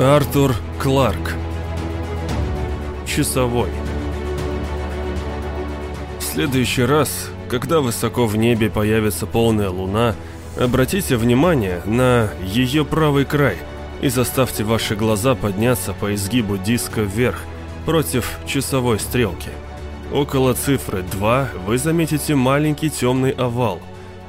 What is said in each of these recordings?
Артур Кларк Часовой В следующий раз, когда высоко в небе появится полная луна, обратите внимание на ее правый край и заставьте ваши глаза подняться по изгибу диска вверх против часовой стрелки. Около цифры 2 вы заметите маленький темный овал.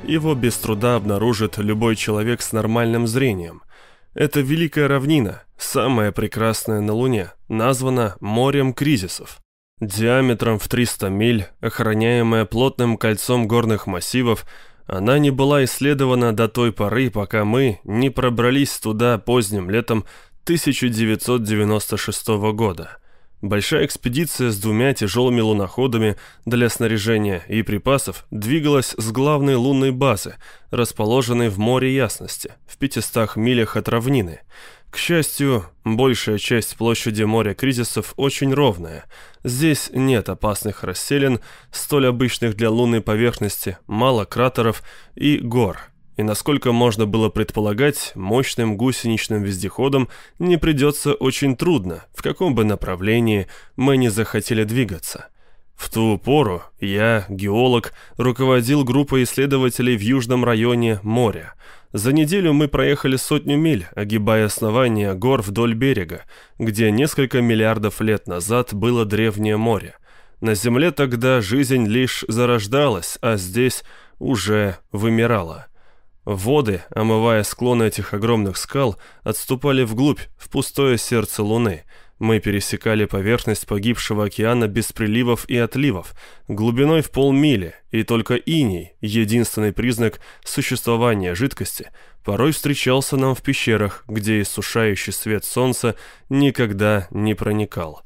Его без труда обнаружит любой человек с нормальным зрением – это великая равнина, самая прекрасная на Луне, названа морем кризисов. Диаметром в 300 миль, охраняемая плотным кольцом горных массивов, она не была исследована до той поры, пока мы не пробрались туда поздним летом 1996 года. Большая экспедиция с двумя тяжелыми луноходами для снаряжения и припасов двигалась с главной лунной базы, расположенной в море ясности, в 500 милях от равнины. К счастью, большая часть площади моря кризисов очень ровная. Здесь нет опасных расселин, столь обычных для лунной поверхности, мало кратеров и гор – и, насколько можно было предполагать, мощным гусеничным вездеходом не придется очень трудно, в каком бы направлении мы не захотели двигаться. В ту пору я, геолог, руководил группой исследователей в южном районе моря. За неделю мы проехали сотню миль, огибая основания гор вдоль берега, где несколько миллиардов лет назад было древнее море. На Земле тогда жизнь лишь зарождалась, а здесь уже вымирала. Воды, омывая склоны этих огромных скал, отступали вглубь, в пустое сердце Луны. Мы пересекали поверхность погибшего океана без приливов и отливов, глубиной в полмили, и только иней, единственный признак существования жидкости, порой встречался нам в пещерах, где иссушающий свет солнца никогда не проникал.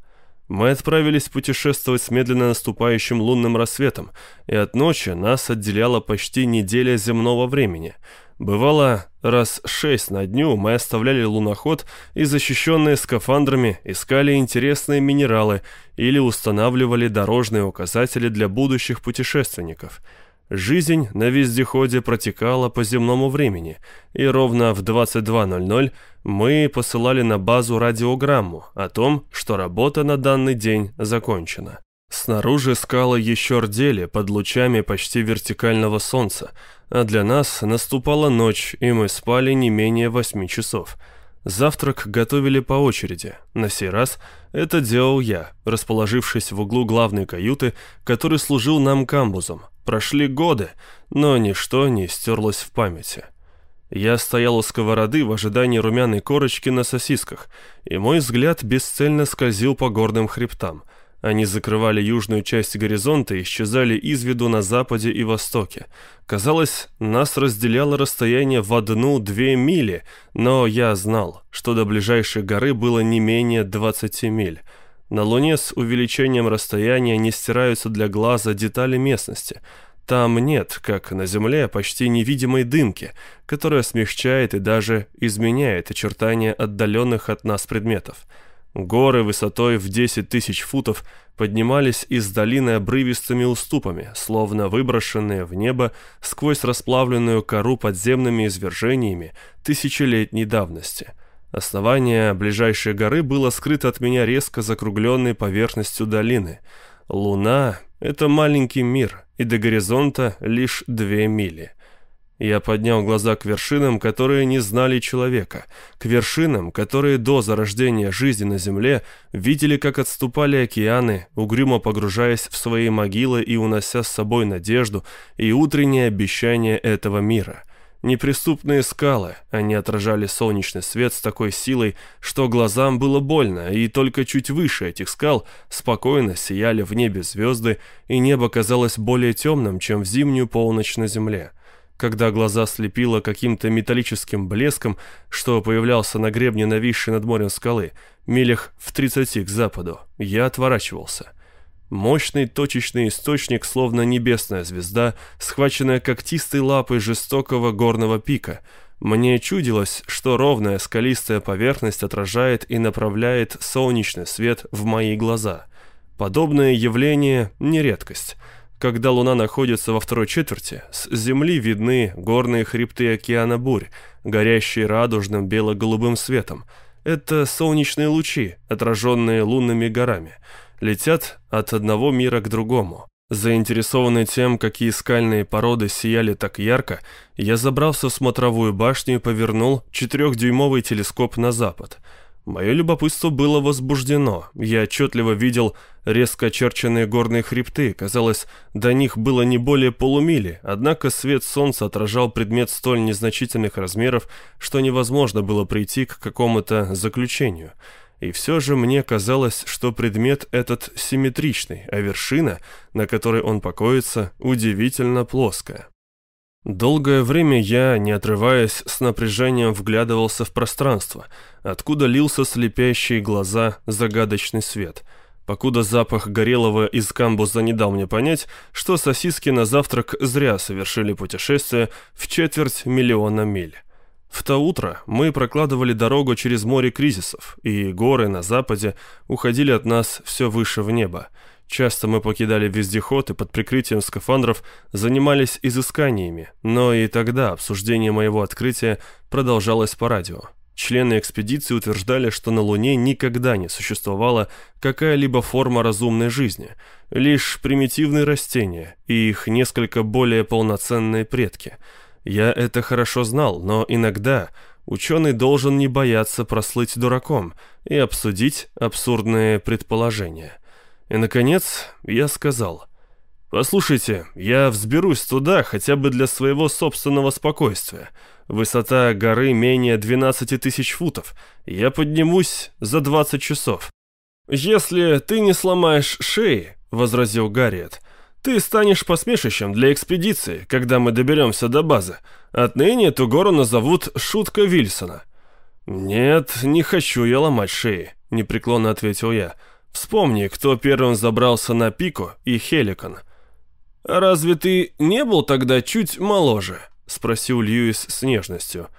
Мы отправились путешествовать с медленно наступающим лунным рассветом, и от ночи нас отделяла почти неделя земного времени. Бывало, раз шесть на дню мы оставляли луноход и, защищенные скафандрами, искали интересные минералы или устанавливали дорожные указатели для будущих путешественников – Жизнь на вездеходе протекала по земному времени, и ровно в 22.00 мы посылали на базу радиограмму о том, что работа на данный день закончена. Снаружи скалы еще рдели под лучами почти вертикального солнца, а для нас наступала ночь, и мы спали не менее восьми часов – Завтрак готовили по очереди. На сей раз это делал я, расположившись в углу главной каюты, который служил нам камбузом. Прошли годы, но ничто не стерлось в памяти. Я стоял у сковороды в ожидании румяной корочки на сосисках, и мой взгляд бесцельно скользил по горным хребтам – они закрывали южную часть горизонта и исчезали из виду на западе и востоке. Казалось, нас разделяло расстояние в одну-две мили, но я знал, что до ближайшей горы было не менее 20 миль. На Луне с увеличением расстояния не стираются для глаза детали местности. Там нет, как на Земле, почти невидимой дымки, которая смягчает и даже изменяет очертания отдаленных от нас предметов. Горы высотой в 10 тысяч футов поднимались из долины обрывистыми уступами, словно выброшенные в небо сквозь расплавленную кору подземными извержениями тысячелетней давности. Основание ближайшей горы было скрыто от меня резко закругленной поверхностью долины. Луна — это маленький мир, и до горизонта лишь две мили — я поднял глаза к вершинам, которые не знали человека, к вершинам, которые до зарождения жизни на Земле видели, как отступали океаны, угрюмо погружаясь в свои могилы и унося с собой надежду и утреннее обещание этого мира. Неприступные скалы, они отражали солнечный свет с такой силой, что глазам было больно, и только чуть выше этих скал спокойно сияли в небе звезды, и небо казалось более темным, чем в зимнюю полночь на Земле когда глаза слепило каким-то металлическим блеском, что появлялся на гребне нависшей над морем скалы, милях в тридцати к западу, я отворачивался. Мощный точечный источник, словно небесная звезда, схваченная когтистой лапой жестокого горного пика. Мне чудилось, что ровная скалистая поверхность отражает и направляет солнечный свет в мои глаза. Подобное явление – не редкость – когда Луна находится во второй четверти, с Земли видны горные хребты океана бурь, горящие радужным бело-голубым светом. Это солнечные лучи, отраженные лунными горами. Летят от одного мира к другому. Заинтересованный тем, какие скальные породы сияли так ярко, я забрался в смотровую башню и повернул четырехдюймовый телескоп на запад – Мое любопытство было возбуждено. Я отчетливо видел резко очерченные горные хребты. Казалось, до них было не более полумили, однако свет солнца отражал предмет столь незначительных размеров, что невозможно было прийти к какому-то заключению. И все же мне казалось, что предмет этот симметричный, а вершина, на которой он покоится, удивительно плоская. Долгое время я, не отрываясь, с напряжением вглядывался в пространство, откуда лился слепящие глаза загадочный свет, покуда запах горелого из камбуза не дал мне понять, что сосиски на завтрак зря совершили путешествие в четверть миллиона миль. В то утро мы прокладывали дорогу через море кризисов, и горы на западе уходили от нас все выше в небо. Часто мы покидали вездеход и под прикрытием скафандров занимались изысканиями, но и тогда обсуждение моего открытия продолжалось по радио. Члены экспедиции утверждали, что на Луне никогда не существовала какая-либо форма разумной жизни, лишь примитивные растения и их несколько более полноценные предки. Я это хорошо знал, но иногда ученый должен не бояться прослыть дураком и обсудить абсурдные предположения. И, наконец, я сказал, «Послушайте, я взберусь туда хотя бы для своего собственного спокойствия. Высота горы менее 12 тысяч футов. Я поднимусь за 20 часов». «Если ты не сломаешь шеи», — возразил Гарриет, «ты станешь посмешищем для экспедиции, когда мы доберемся до базы. Отныне эту гору назовут Шутка Вильсона». «Нет, не хочу я ломать шеи», — непреклонно ответил я. Вспомни, кто первым забрался на Пико и Хеликон. «Разве ты не был тогда чуть моложе?» — спросил Льюис с нежностью.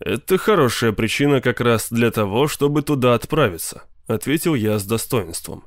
«Это хорошая причина как раз для того, чтобы туда отправиться», — ответил я с достоинством.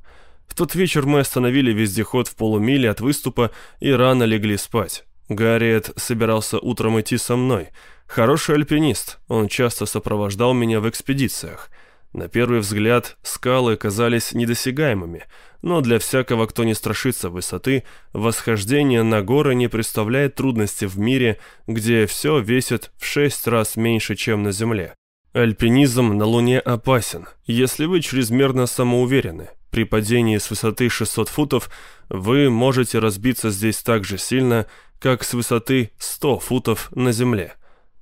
В тот вечер мы остановили вездеход в полумиле от выступа и рано легли спать. Гарриет собирался утром идти со мной. Хороший альпинист, он часто сопровождал меня в экспедициях — на первый взгляд скалы казались недосягаемыми, но для всякого, кто не страшится высоты, восхождение на горы не представляет трудности в мире, где все весит в шесть раз меньше, чем на Земле. Альпинизм на Луне опасен, если вы чрезмерно самоуверены. При падении с высоты 600 футов вы можете разбиться здесь так же сильно, как с высоты 100 футов на Земле.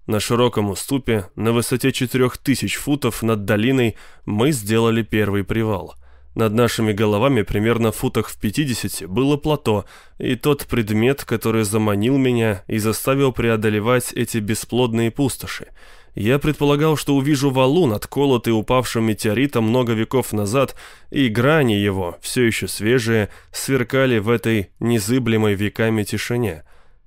На широком уступе, на высоте 4000 футов над долиной, мы сделали первый привал. Над нашими головами, примерно в футах в 50, было плато, и тот предмет, который заманил меня и заставил преодолевать эти бесплодные пустоши. Я предполагал, что увижу валун, отколотый упавшим метеоритом много веков назад, и грани его, все еще свежие, сверкали в этой незыблемой веками тишине.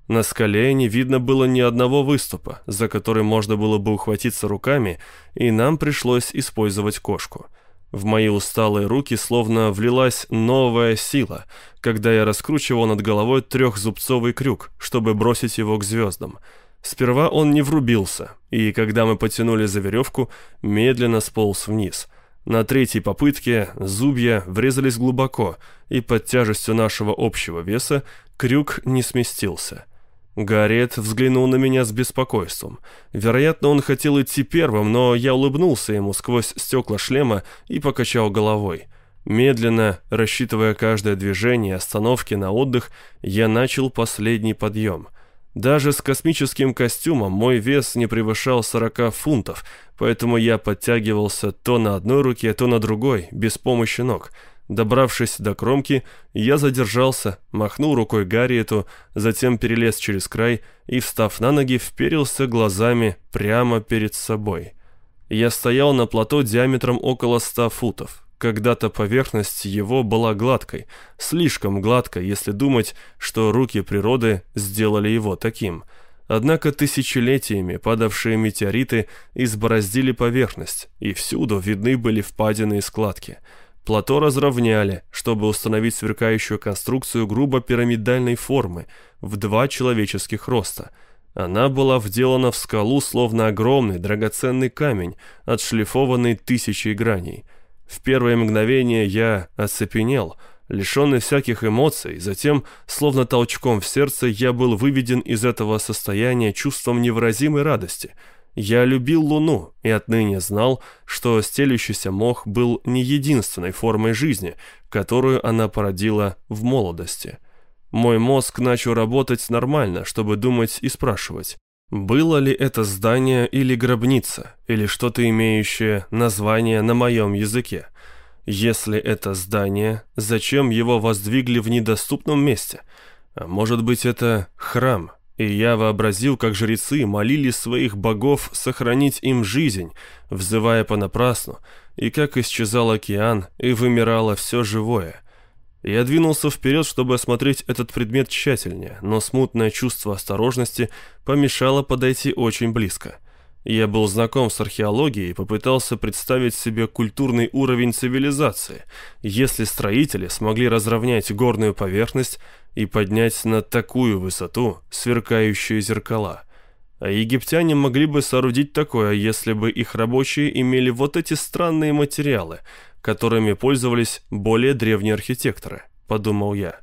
На скале не видно было ни одного выступа, за который можно было бы ухватиться руками, и нам пришлось использовать кошку. В мои усталые руки словно влилась новая сила, когда я раскручивал над головой трехзубцовый крюк, чтобы бросить его к звездам. Сперва он не врубился, и когда мы потянули за веревку, медленно сполз вниз. На третьей попытке зубья врезались глубоко, и под тяжестью нашего общего веса крюк не сместился. Гарриет взглянул на меня с беспокойством. Вероятно, он хотел идти первым, но я улыбнулся ему сквозь стекла шлема и покачал головой. Медленно, рассчитывая каждое движение остановки на отдых, я начал последний подъем. Даже с космическим костюмом мой вес не превышал 40 фунтов, поэтому я подтягивался то на одной руке, то на другой, без помощи ног – Добравшись до кромки, я задержался, махнул рукой Гарриету, затем перелез через край и, встав на ноги, вперился глазами прямо перед собой. Я стоял на плато диаметром около ста футов. Когда-то поверхность его была гладкой, слишком гладкой, если думать, что руки природы сделали его таким. Однако тысячелетиями падавшие метеориты избороздили поверхность, и всюду видны были впадины и складки – Плато разровняли, чтобы установить сверкающую конструкцию грубо пирамидальной формы в два человеческих роста. Она была вделана в скалу, словно огромный драгоценный камень, отшлифованный тысячей граней. В первое мгновение я оцепенел, лишенный всяких эмоций, затем, словно толчком в сердце, я был выведен из этого состояния чувством невыразимой радости. Я любил Луну и отныне знал, что стелющийся мох был не единственной формой жизни, которую она породила в молодости. Мой мозг начал работать нормально, чтобы думать и спрашивать. Было ли это здание или гробница, или что-то имеющее название на моем языке? Если это здание, зачем его воздвигли в недоступном месте? А может быть, это храм? И я вообразил, как жрецы молили своих богов сохранить им жизнь, взывая понапрасну, и как исчезал океан и вымирало все живое. Я двинулся вперед, чтобы осмотреть этот предмет тщательнее, но смутное чувство осторожности помешало подойти очень близко. Я был знаком с археологией и попытался представить себе культурный уровень цивилизации, если строители смогли разровнять горную поверхность и поднять на такую высоту сверкающие зеркала. А египтяне могли бы соорудить такое, если бы их рабочие имели вот эти странные материалы – которыми пользовались более древние архитекторы, подумал я.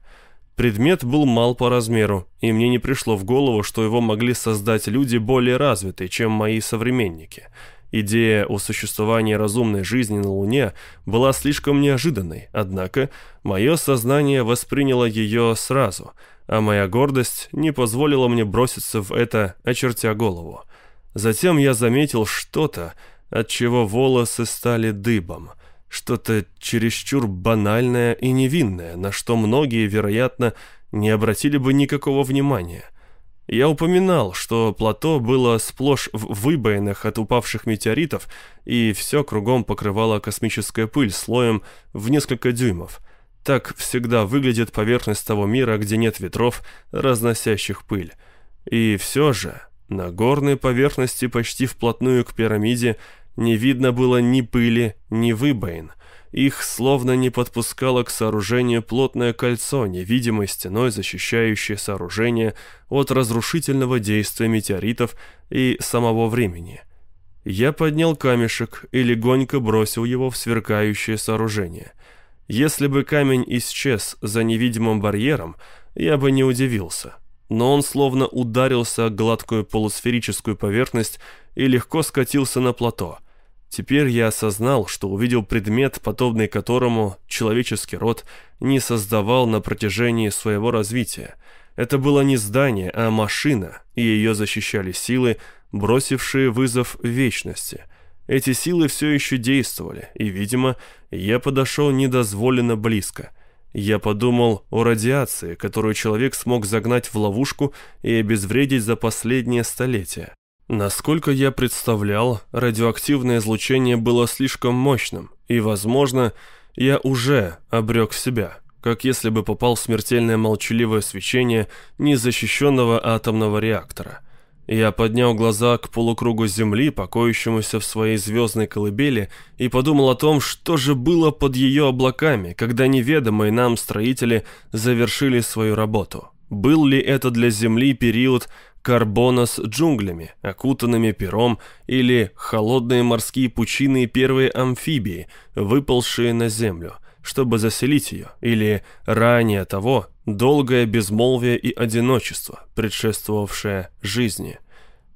Предмет был мал по размеру, и мне не пришло в голову, что его могли создать люди более развитые, чем мои современники. Идея о существовании разумной жизни на Луне была слишком неожиданной, однако мое сознание восприняло ее сразу, а моя гордость не позволила мне броситься в это, очертя голову. Затем я заметил что-то, от чего волосы стали дыбом – что-то чересчур банальное и невинное, на что многие, вероятно, не обратили бы никакого внимания. Я упоминал, что плато было сплошь в выбоинах от упавших метеоритов, и все кругом покрывала космическая пыль слоем в несколько дюймов. Так всегда выглядит поверхность того мира, где нет ветров, разносящих пыль. И все же, на горной поверхности почти вплотную к пирамиде – не видно было ни пыли, ни выбоин. Их словно не подпускало к сооружению плотное кольцо, невидимой стеной защищающее сооружение от разрушительного действия метеоритов и самого времени. Я поднял камешек и легонько бросил его в сверкающее сооружение. Если бы камень исчез за невидимым барьером, я бы не удивился. Но он словно ударился о гладкую полусферическую поверхность и легко скатился на плато. Теперь я осознал, что увидел предмет, подобный которому человеческий род не создавал на протяжении своего развития. Это было не здание, а машина, и ее защищали силы, бросившие вызов вечности. Эти силы все еще действовали, и, видимо, я подошел недозволенно близко. Я подумал о радиации, которую человек смог загнать в ловушку и обезвредить за последнее столетие. Насколько я представлял, радиоактивное излучение было слишком мощным, и, возможно, я уже обрек себя, как если бы попал в смертельное молчаливое свечение незащищенного атомного реактора. Я поднял глаза к полукругу Земли, покоящемуся в своей звездной колыбели, и подумал о том, что же было под ее облаками, когда неведомые нам строители завершили свою работу. Был ли это для Земли период карбона с джунглями, окутанными пером, или холодные морские пучины и первые амфибии, выползшие на землю, чтобы заселить ее, или ранее того, долгое безмолвие и одиночество, предшествовавшее жизни.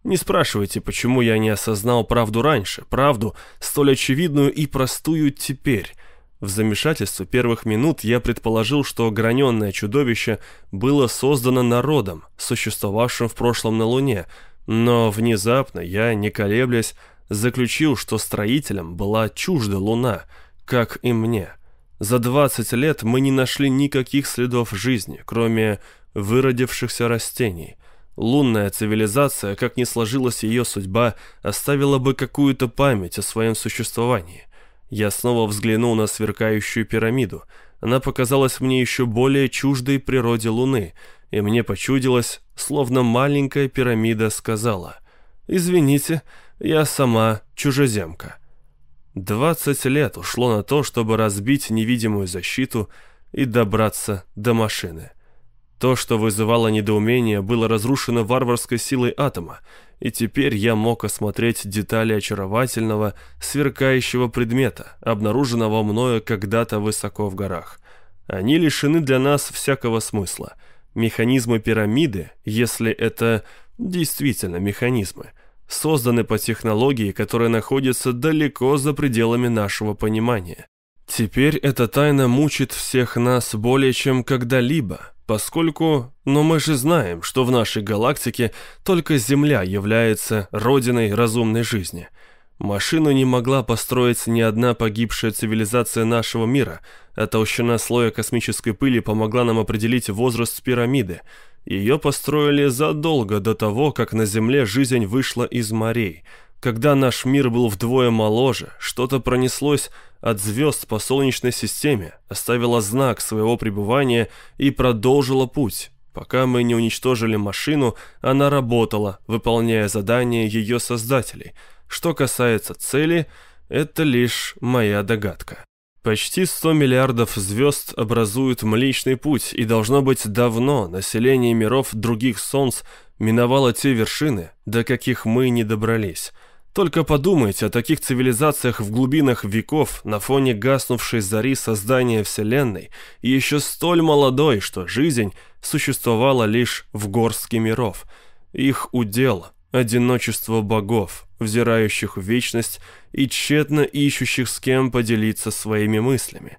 Не спрашивайте, почему я не осознал правду раньше, правду, столь очевидную и простую теперь, в замешательстве первых минут я предположил, что граненное чудовище было создано народом, существовавшим в прошлом на Луне, но внезапно я, не колеблясь, заключил, что строителям была чужда Луна, как и мне. За 20 лет мы не нашли никаких следов жизни, кроме выродившихся растений. Лунная цивилизация, как ни сложилась ее судьба, оставила бы какую-то память о своем существовании – я снова взглянул на сверкающую пирамиду. Она показалась мне еще более чуждой природе Луны, и мне почудилось, словно маленькая пирамида сказала «Извините, я сама чужеземка». Двадцать лет ушло на то, чтобы разбить невидимую защиту и добраться до машины. То, что вызывало недоумение, было разрушено варварской силой атома, и теперь я мог осмотреть детали очаровательного, сверкающего предмета, обнаруженного мною когда-то высоко в горах. Они лишены для нас всякого смысла. Механизмы пирамиды, если это действительно механизмы, созданы по технологии, которая находится далеко за пределами нашего понимания. Теперь эта тайна мучит всех нас более чем когда-либо, поскольку, но мы же знаем, что в нашей галактике только Земля является родиной разумной жизни. Машину не могла построить ни одна погибшая цивилизация нашего мира, а толщина слоя космической пыли помогла нам определить возраст пирамиды. Ее построили задолго до того, как на Земле жизнь вышла из морей – когда наш мир был вдвое моложе, что-то пронеслось от звезд по Солнечной системе, оставило знак своего пребывания и продолжило путь. Пока мы не уничтожили машину, она работала, выполняя задания ее создателей. Что касается цели, это лишь моя догадка. Почти 100 миллиардов звезд образуют Млечный Путь, и должно быть давно население миров других солнц миновало те вершины, до каких мы не добрались. Только подумайте о таких цивилизациях в глубинах веков на фоне гаснувшей зари создания Вселенной, и еще столь молодой, что жизнь существовала лишь в горстке миров. Их удел – одиночество богов, взирающих в вечность и тщетно ищущих с кем поделиться своими мыслями.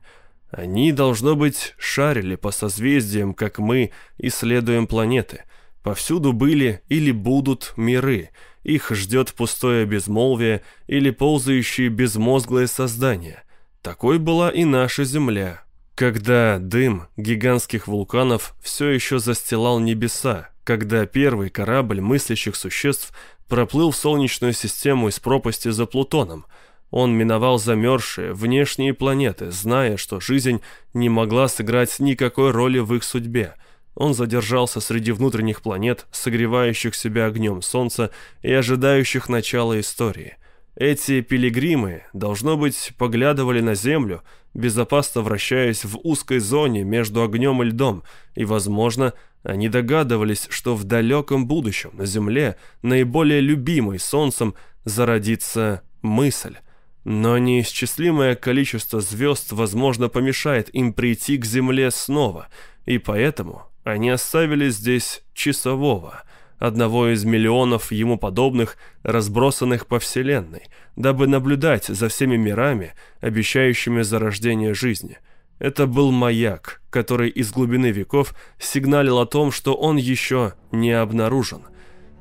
Они, должно быть, шарили по созвездиям, как мы исследуем планеты. Повсюду были или будут миры – их ждет пустое безмолвие или ползающие безмозглые создания. Такой была и наша Земля, когда дым гигантских вулканов все еще застилал небеса, когда первый корабль мыслящих существ проплыл в Солнечную систему из пропасти за Плутоном. Он миновал замерзшие внешние планеты, зная, что жизнь не могла сыграть никакой роли в их судьбе – он задержался среди внутренних планет, согревающих себя огнем солнца и ожидающих начала истории. Эти пилигримы, должно быть, поглядывали на Землю, безопасно вращаясь в узкой зоне между огнем и льдом, и, возможно, они догадывались, что в далеком будущем на Земле, наиболее любимой Солнцем, зародится мысль. Но неисчислимое количество звезд, возможно, помешает им прийти к Земле снова, и поэтому они оставили здесь часового, одного из миллионов ему подобных, разбросанных по Вселенной, дабы наблюдать за всеми мирами, обещающими зарождение жизни. Это был маяк, который из глубины веков сигналил о том, что он еще не обнаружен.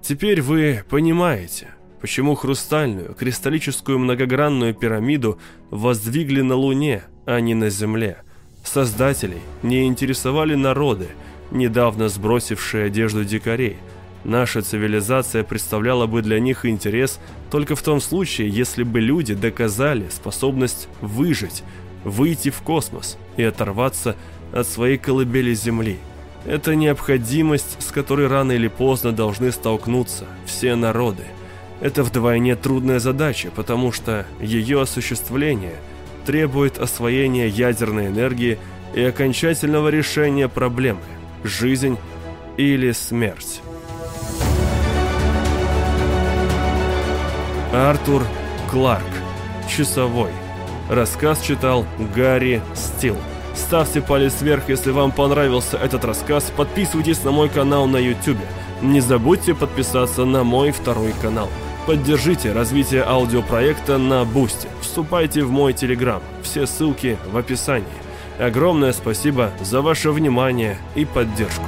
Теперь вы понимаете, почему хрустальную, кристаллическую многогранную пирамиду воздвигли на Луне, а не на Земле. Создателей не интересовали народы, недавно сбросившие одежду дикарей. Наша цивилизация представляла бы для них интерес только в том случае, если бы люди доказали способность выжить, выйти в космос и оторваться от своей колыбели Земли. Это необходимость, с которой рано или поздно должны столкнуться все народы. Это вдвойне трудная задача, потому что ее осуществление требует освоения ядерной энергии и окончательного решения проблемы жизнь или смерть. Артур Кларк. Часовой. Рассказ читал Гарри Стил. Ставьте палец вверх, если вам понравился этот рассказ. Подписывайтесь на мой канал на YouTube. Не забудьте подписаться на мой второй канал. Поддержите развитие аудиопроекта на Бусти. Вступайте в мой Телеграм. Все ссылки в описании. Огромное спасибо за ваше внимание и поддержку.